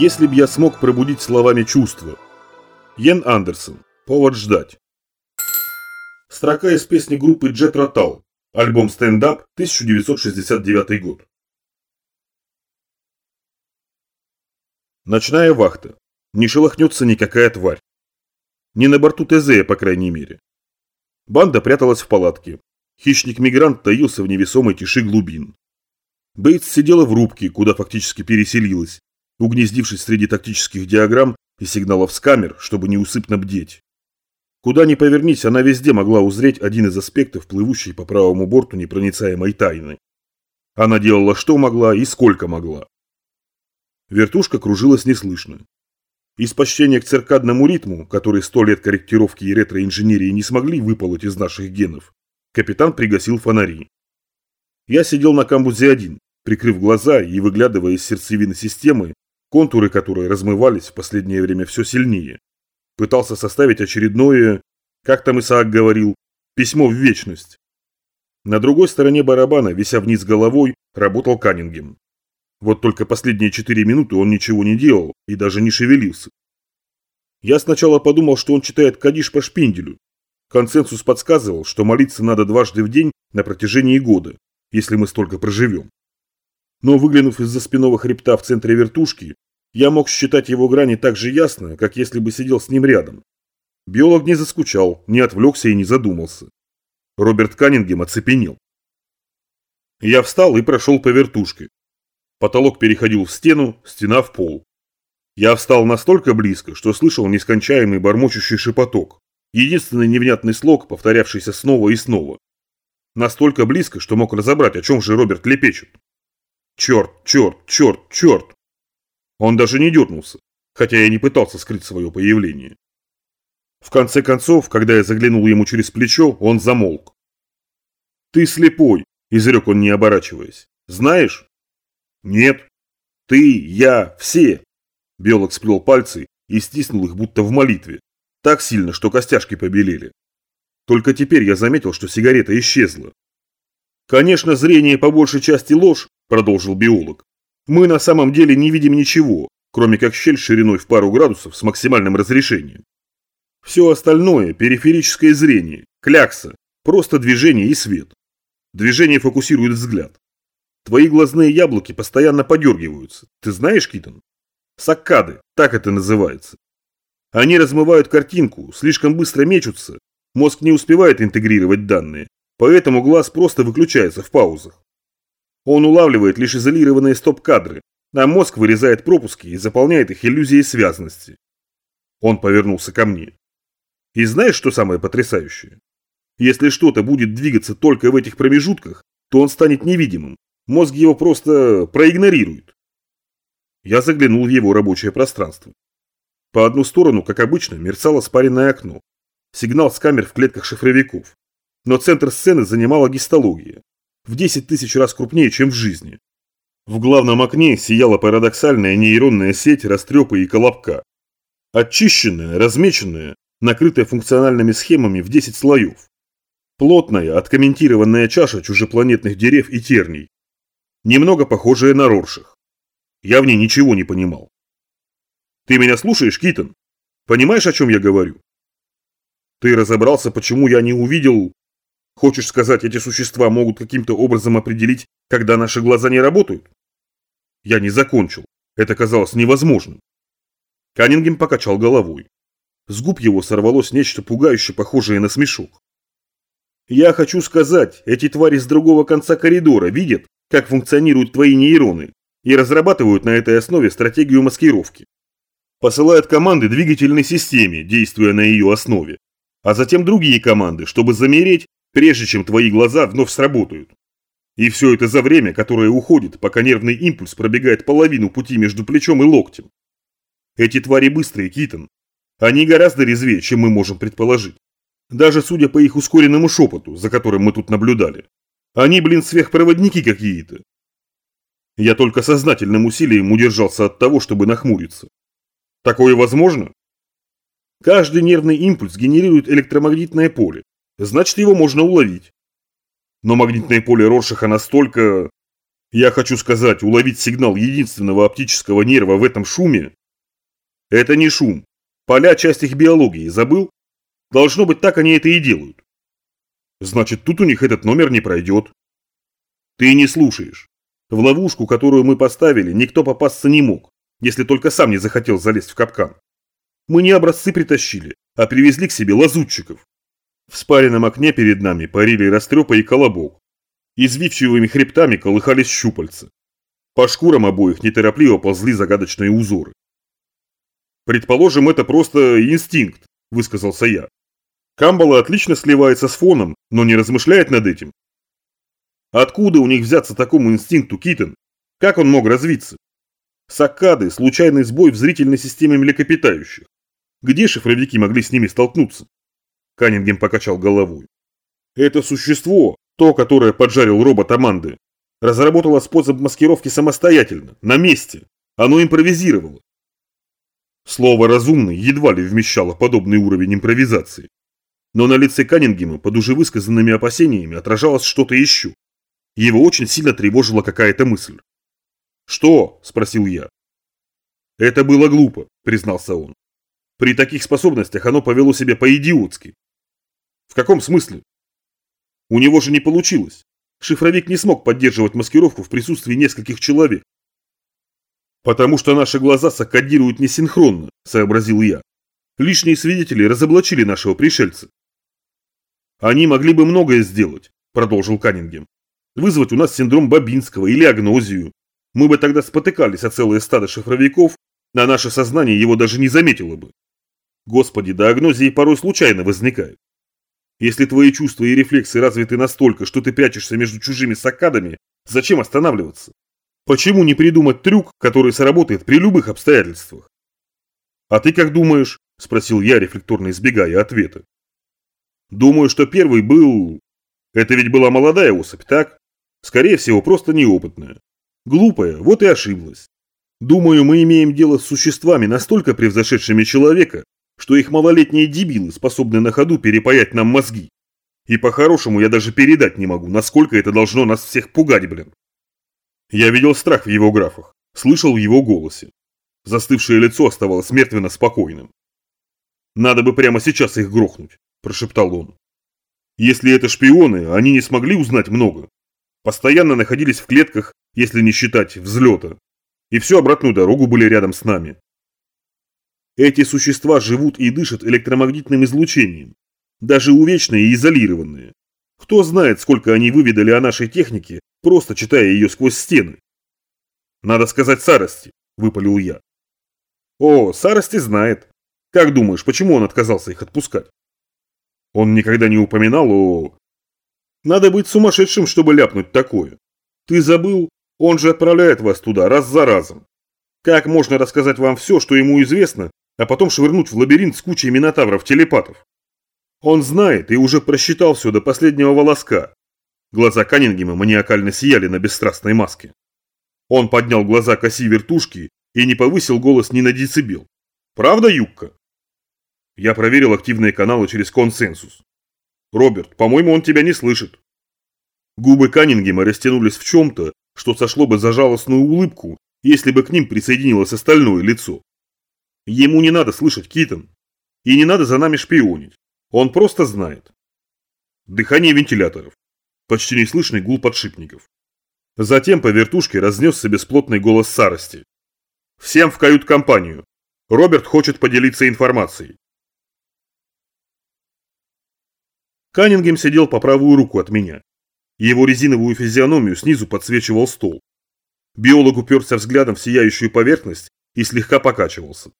Если б я смог пробудить словами чувства. Йен Андерсон. Повод ждать. Строка из песни группы Jet Rotal. Альбом «Стендап», 1969 год. Ночная вахта. Не шелохнется никакая тварь. Не на борту ТЗ, по крайней мере. Банда пряталась в палатке. Хищник-мигрант таился в невесомой тиши глубин. Бейтс сидела в рубке, куда фактически переселилась, угнездившись среди тактических диаграмм и сигналов с камер, чтобы неусыпно бдеть. Куда ни повернись, она везде могла узреть один из аспектов плывущей по правому борту непроницаемой тайны. Она делала что могла и сколько могла. Вертушка кружилась неслышно. Из почтения к циркадному ритму, который сто лет корректировки и ретроинженерии не смогли выполоть из наших генов, капитан пригасил фонари. Я сидел на камбузе один, прикрыв глаза и выглядывая из сердцевины системы, контуры которой размывались в последнее время все сильнее. Пытался составить очередное, как там Исаак говорил, письмо в вечность. На другой стороне барабана, вися вниз головой, работал Каннингем. Вот только последние четыре минуты он ничего не делал и даже не шевелился. Я сначала подумал, что он читает Кадиш по шпинделю. Консенсус подсказывал, что молиться надо дважды в день на протяжении года, если мы столько проживем. Но выглянув из-за спинного хребта в центре вертушки, я мог считать его грани так же ясно, как если бы сидел с ним рядом. Биолог не заскучал, не отвлекся и не задумался. Роберт Каннингем оцепенел. Я встал и прошел по вертушке. Потолок переходил в стену, стена в пол. Я встал настолько близко, что слышал нескончаемый бормочущий шепоток. Единственный невнятный слог, повторявшийся снова и снова. Настолько близко, что мог разобрать, о чем же Роберт лепечет. Черт, черт, черт, черт. Он даже не дернулся, хотя я не пытался скрыть свое появление. В конце концов, когда я заглянул ему через плечо, он замолк. «Ты слепой», – изрек он, не оборачиваясь. «Знаешь?» «Нет». «Ты, я, все». Биолог сплел пальцы и стиснул их будто в молитве. Так сильно, что костяшки побелели. Только теперь я заметил, что сигарета исчезла. Конечно, зрение по большей части ложь, продолжил биолог. Мы на самом деле не видим ничего, кроме как щель шириной в пару градусов с максимальным разрешением. Все остальное – периферическое зрение, клякса, просто движение и свет. Движение фокусирует взгляд. Твои глазные яблоки постоянно подергиваются. Ты знаешь, Китон? Саккады, так это называется. Они размывают картинку, слишком быстро мечутся, мозг не успевает интегрировать данные, поэтому глаз просто выключается в паузах. Он улавливает лишь изолированные стоп-кадры, а мозг вырезает пропуски и заполняет их иллюзией связности. Он повернулся ко мне. И знаешь, что самое потрясающее? Если что-то будет двигаться только в этих промежутках, то он станет невидимым. Мозг его просто проигнорирует. Я заглянул в его рабочее пространство. По одну сторону, как обычно, мерцало спаренное окно. Сигнал с камер в клетках шифровиков. Но центр сцены занимала гистология в 10 тысяч раз крупнее, чем в жизни. В главном окне сияла парадоксальная нейронная сеть растрепа и колобка. Очищенная, размеченная, накрытая функциональными схемами в 10 слоев. Плотная, откомментированная чаша чужепланетных дерев и терний. Немного похожая на Роршах. Я в ней ничего не понимал. Ты меня слушаешь, Китон? Понимаешь, о чем я говорю? Ты разобрался, почему я не увидел Хочешь сказать, эти существа могут каким-то образом определить, когда наши глаза не работают? Я не закончил. Это казалось невозможным. Каннингем покачал головой. С губ его сорвалось нечто пугающе похожее на смешок. Я хочу сказать, эти твари с другого конца коридора видят, как функционируют твои нейроны, и разрабатывают на этой основе стратегию маскировки. Посылают команды двигательной системе, действуя на ее основе, а затем другие команды, чтобы замереть прежде чем твои глаза вновь сработают. И все это за время, которое уходит, пока нервный импульс пробегает половину пути между плечом и локтем. Эти твари быстрые, Китон. Они гораздо резвее, чем мы можем предположить. Даже судя по их ускоренному шепоту, за которым мы тут наблюдали. Они, блин, сверхпроводники какие-то. Я только сознательным усилием удержался от того, чтобы нахмуриться. Такое возможно? Каждый нервный импульс генерирует электромагнитное поле, значит его можно уловить. Но магнитное поле Роршаха настолько... Я хочу сказать, уловить сигнал единственного оптического нерва в этом шуме – это не шум. Поля – часть их биологии, забыл? Должно быть, так они это и делают. Значит, тут у них этот номер не пройдет. Ты не слушаешь. В ловушку, которую мы поставили, никто попасться не мог, если только сам не захотел залезть в капкан. Мы не образцы притащили, а привезли к себе лазутчиков. В спаренном окне перед нами парили растрепа и колобок. Извивчивыми хребтами колыхались щупальца. По шкурам обоих неторопливо ползли загадочные узоры. «Предположим, это просто инстинкт», – высказался я. Камбала отлично сливается с фоном, но не размышляет над этим. Откуда у них взяться такому инстинкту, Китон? Как он мог развиться? Саккады – случайный сбой в зрительной системе млекопитающих. Где шифровики могли с ними столкнуться? Каннингем покачал головой. Это существо, то, которое поджарил робот Аманды, разработало способ маскировки самостоятельно, на месте. Оно импровизировало. Слово «разумный» едва ли вмещало подобный уровень импровизации. Но на лице Каннингема под уже высказанными опасениями отражалось что-то еще. Его очень сильно тревожила какая-то мысль. «Что?» – спросил я. «Это было глупо», – признался он. «При таких способностях оно повело себя по-идиотски». «В каком смысле?» «У него же не получилось. Шифровик не смог поддерживать маскировку в присутствии нескольких человек». «Потому что наши глаза сокодируют несинхронно», – сообразил я. «Лишние свидетели разоблачили нашего пришельца». «Они могли бы многое сделать», – продолжил Каннингем вызвать у нас синдром Бабинского или агнозию. Мы бы тогда спотыкались о целое стадо шифровиков, а наше сознание его даже не заметило бы. Господи, да агнозии порой случайно возникают. Если твои чувства и рефлексы развиты настолько, что ты прячешься между чужими сакадами, зачем останавливаться? Почему не придумать трюк, который сработает при любых обстоятельствах? А ты как думаешь? Спросил я, рефлекторно избегая ответа. Думаю, что первый был... Это ведь была молодая особь, так? Скорее всего, просто неопытная. Глупая, вот и ошиблась. Думаю, мы имеем дело с существами, настолько превзошедшими человека, что их малолетние дебилы способны на ходу перепаять нам мозги. И по-хорошему я даже передать не могу, насколько это должно нас всех пугать, блин. Я видел страх в его графах, слышал в его голосе. Застывшее лицо оставалось мертвенно спокойным. «Надо бы прямо сейчас их грохнуть», – прошептал он. «Если это шпионы, они не смогли узнать много, Постоянно находились в клетках, если не считать взлета. И всю обратную дорогу были рядом с нами. Эти существа живут и дышат электромагнитным излучением. Даже увечные и изолированные. Кто знает, сколько они выведали о нашей технике, просто читая ее сквозь стены. Надо сказать Сарости, выпалил я. О, Сарости знает. Как думаешь, почему он отказался их отпускать? Он никогда не упоминал о надо быть сумасшедшим, чтобы ляпнуть такое. Ты забыл? Он же отправляет вас туда раз за разом. Как можно рассказать вам все, что ему известно, а потом швырнуть в лабиринт с кучей минотавров-телепатов? Он знает и уже просчитал все до последнего волоска. Глаза Каннингема маниакально сияли на бесстрастной маске. Он поднял глаза к оси вертушки и не повысил голос ни на децибел. Правда, Юкка? Я проверил активные каналы через консенсус. Роберт, по-моему, он тебя не слышит. Губы Каннингема растянулись в чем-то, что сошло бы за жалостную улыбку, если бы к ним присоединилось остальное лицо. Ему не надо слышать Китон. И не надо за нами шпионить. Он просто знает. Дыхание вентиляторов. Почти неслышный гул подшипников. Затем по вертушке разнесся бесплотный голос Сарости. «Всем в кают-компанию. Роберт хочет поделиться информацией. Каннингем сидел по правую руку от меня. Его резиновую физиономию снизу подсвечивал стол. Биолог уперся взглядом в сияющую поверхность и слегка покачивался.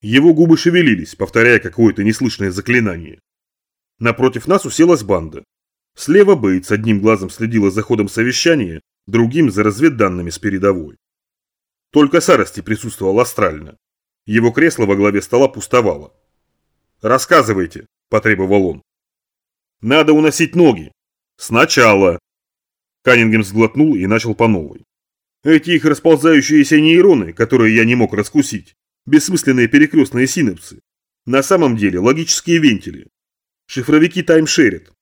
Его губы шевелились, повторяя какое-то неслышное заклинание. Напротив нас уселась банда. Слева Бейтс одним глазом следила за ходом совещания, другим за разведданными с передовой. Только Сарости присутствовал астрально. Его кресло во главе стола пустовало. «Рассказывайте», – потребовал он. Надо уносить ноги. Сначала. Каннингем сглотнул и начал по новой. Эти их расползающиеся нейроны, которые я не мог раскусить, бессмысленные перекрестные синапсы, на самом деле логические вентили. Шифровики таймшерят.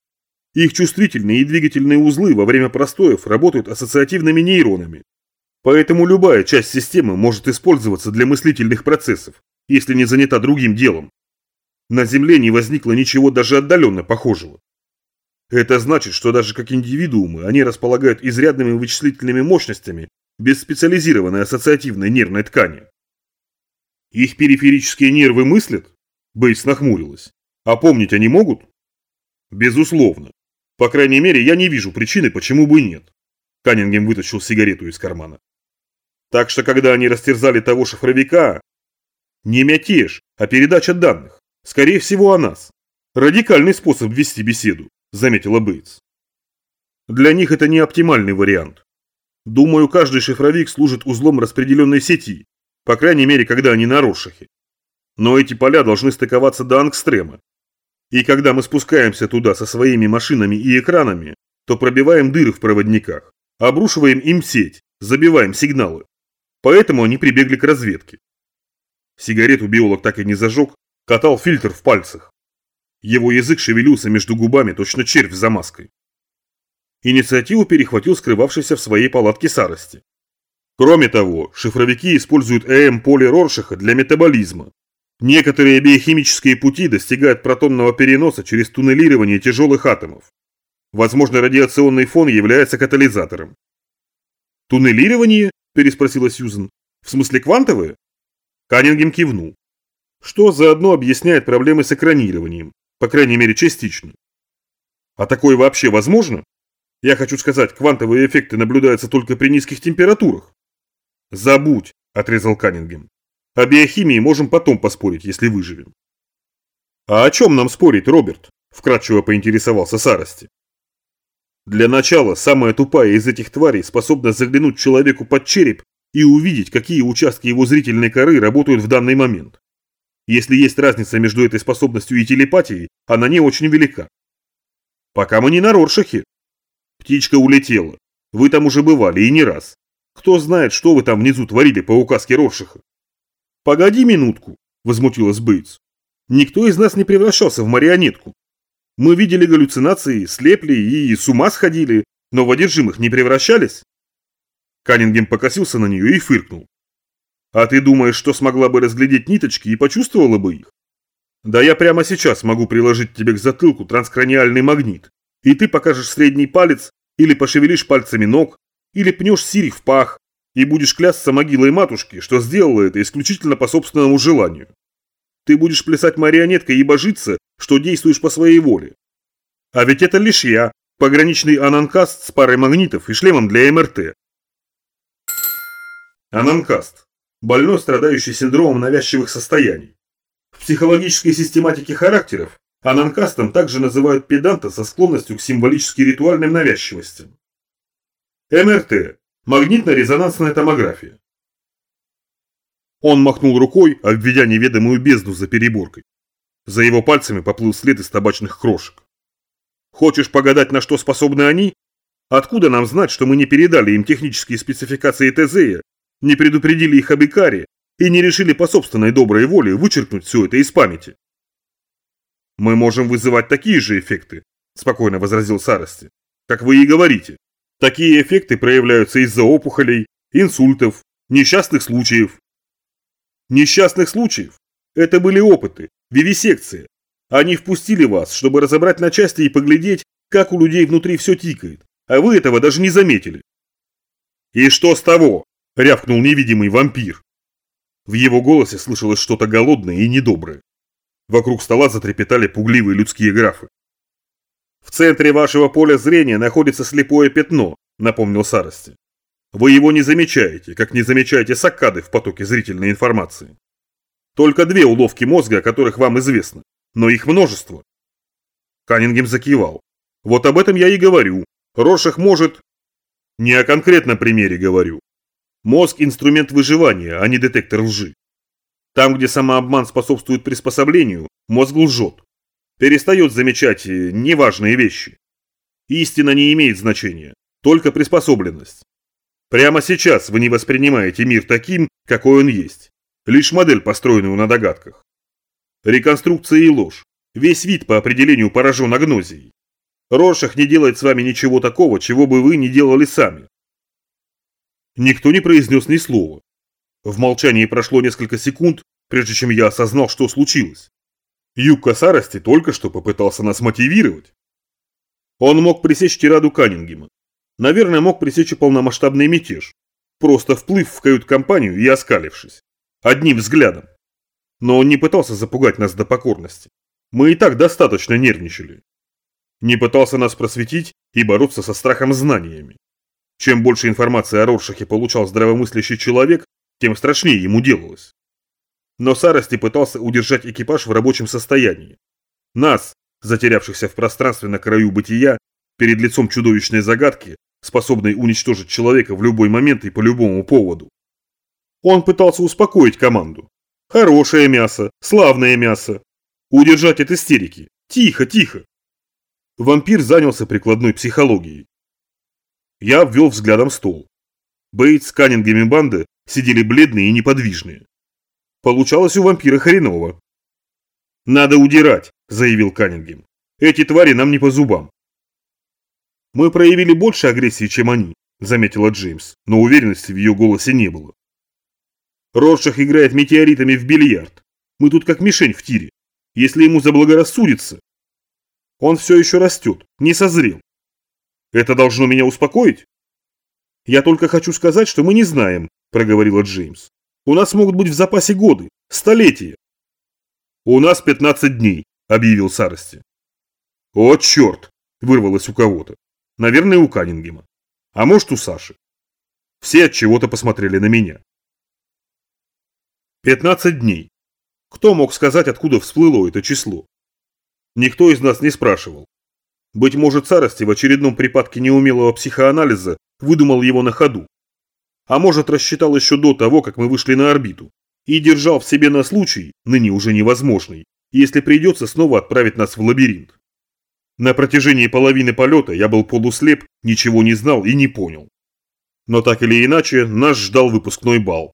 Их чувствительные и двигательные узлы во время простоев работают ассоциативными нейронами. Поэтому любая часть системы может использоваться для мыслительных процессов, если не занята другим делом. На Земле не возникло ничего даже отдаленно похожего. Это значит, что даже как индивидуумы они располагают изрядными вычислительными мощностями без специализированной ассоциативной нервной ткани. Их периферические нервы мыслят? Бейтс нахмурилась. А помнить они могут? Безусловно. По крайней мере, я не вижу причины, почему бы нет. Каннингем вытащил сигарету из кармана. Так что, когда они растерзали того шифровика, не мятеж, а передача данных. Скорее всего, о нас. Радикальный способ вести беседу, заметила Бейтс. Для них это не оптимальный вариант. Думаю, каждый шифровик служит узлом распределенной сети, по крайней мере, когда они на Рошахе. Но эти поля должны стыковаться до Ангстрема. И когда мы спускаемся туда со своими машинами и экранами, то пробиваем дыры в проводниках, обрушиваем им сеть, забиваем сигналы. Поэтому они прибегли к разведке. Сигарету биолог так и не зажег, катал фильтр в пальцах. Его язык шевелился между губами, точно червь за маской. Инициативу перехватил скрывавшийся в своей палатке Сарости. Кроме того, шифровики используют ЭМ-поле Роршаха для метаболизма. Некоторые биохимические пути достигают протонного переноса через туннелирование тяжелых атомов. Возможно, радиационный фон является катализатором. «Туннелирование?» – переспросила Сьюзен. «В смысле квантовое?» Каннингем кивнул. Что заодно объясняет проблемы с экранированием, по крайней мере частично. А такое вообще возможно? Я хочу сказать, квантовые эффекты наблюдаются только при низких температурах. Забудь, отрезал Каннингем. О биохимии можем потом поспорить, если выживем. А о чем нам спорить, Роберт? Вкратчиво поинтересовался Сарости. Для начала, самая тупая из этих тварей способна заглянуть человеку под череп и увидеть, какие участки его зрительной коры работают в данный момент. Если есть разница между этой способностью и телепатией, она не очень велика. Пока мы не на Роршахе. Птичка улетела. Вы там уже бывали и не раз. Кто знает, что вы там внизу творили по указке Роршаха. Погоди минутку, возмутилась Бейтс. Никто из нас не превращался в марионетку. Мы видели галлюцинации, слепли и с ума сходили, но в одержимых не превращались. Каннингем покосился на нее и фыркнул. А ты думаешь, что смогла бы разглядеть ниточки и почувствовала бы их? Да я прямо сейчас могу приложить тебе к затылку транскраниальный магнит, и ты покажешь средний палец, или пошевелишь пальцами ног, или пнешь сирих в пах, и будешь клясться могилой матушки, что сделала это исключительно по собственному желанию. Ты будешь плясать марионеткой и божиться, что действуешь по своей воле. А ведь это лишь я, пограничный ананкаст с парой магнитов и шлемом для МРТ. Ананкаст больной, страдающий синдромом навязчивых состояний. В психологической систематике характеров ананкастом также называют педанта со склонностью к символически-ритуальным навязчивостям. МРТ – магнитно-резонансная томография. Он махнул рукой, обведя неведомую бездну за переборкой. За его пальцами поплыл след из табачных крошек. Хочешь погадать, на что способны они? Откуда нам знать, что мы не передали им технические спецификации Тезея не предупредили их об Икаре и не решили по собственной доброй воле вычеркнуть все это из памяти. «Мы можем вызывать такие же эффекты», – спокойно возразил Сарости. «Как вы и говорите, такие эффекты проявляются из-за опухолей, инсультов, несчастных случаев». «Несчастных случаев? Это были опыты, вивисекция. Они впустили вас, чтобы разобрать на части и поглядеть, как у людей внутри все тикает, а вы этого даже не заметили». «И что с того?» – рявкнул невидимый вампир. В его голосе слышалось что-то голодное и недоброе. Вокруг стола затрепетали пугливые людские графы. «В центре вашего поля зрения находится слепое пятно», – напомнил Сарости. «Вы его не замечаете, как не замечаете саккады в потоке зрительной информации. Только две уловки мозга, о которых вам известно, но их множество». Каннингем закивал. «Вот об этом я и говорю. Рошах может...» «Не о конкретном примере говорю. Мозг – инструмент выживания, а не детектор лжи. Там, где самообман способствует приспособлению, мозг лжет. Перестает замечать э, неважные вещи. Истина не имеет значения, только приспособленность. Прямо сейчас вы не воспринимаете мир таким, какой он есть. Лишь модель, построенную на догадках. Реконструкция и ложь. Весь вид по определению поражен агнозией. Роршах не делает с вами ничего такого, чего бы вы не делали сами. Никто не произнес ни слова. В молчании прошло несколько секунд, прежде чем я осознал, что случилось. Юг Сарости только что попытался нас мотивировать. Он мог пресечь тираду Каннингема. Наверное, мог пресечь и полномасштабный мятеж, просто вплыв в кают-компанию и оскалившись. Одним взглядом. Но он не пытался запугать нас до покорности. Мы и так достаточно нервничали. Не пытался нас просветить и бороться со страхом знаниями. Чем больше информации о Роршахе получал здравомыслящий человек, тем страшнее ему делалось. Но Сарости пытался удержать экипаж в рабочем состоянии. Нас, затерявшихся в пространстве на краю бытия, перед лицом чудовищной загадки, способной уничтожить человека в любой момент и по любому поводу. Он пытался успокоить команду. Хорошее мясо, славное мясо. Удержать от истерики. Тихо, тихо. Вампир занялся прикладной психологией. Я обвел взглядом стол. Бейтс, Каннингем и банды сидели бледные и неподвижные. Получалось у вампира хреново. «Надо удирать», – заявил Каннингем. «Эти твари нам не по зубам». «Мы проявили больше агрессии, чем они», – заметила Джеймс, но уверенности в ее голосе не было. «Роршах играет метеоритами в бильярд. Мы тут как мишень в тире. Если ему заблагорассудится...» «Он все еще растет, не созрел. Это должно меня успокоить? Я только хочу сказать, что мы не знаем, проговорила Джеймс. У нас могут быть в запасе годы, столетия. У нас 15 дней, объявил Сарости. О, черт, вырвалось у кого-то. Наверное, у Каннингема. А может, у Саши. Все от чего-то посмотрели на меня. 15 дней. Кто мог сказать, откуда всплыло это число? Никто из нас не спрашивал. Быть может, Царости в очередном припадке неумелого психоанализа выдумал его на ходу. А может, рассчитал еще до того, как мы вышли на орбиту, и держал в себе на случай, ныне уже невозможный, если придется снова отправить нас в лабиринт. На протяжении половины полета я был полуслеп, ничего не знал и не понял. Но так или иначе, нас ждал выпускной бал.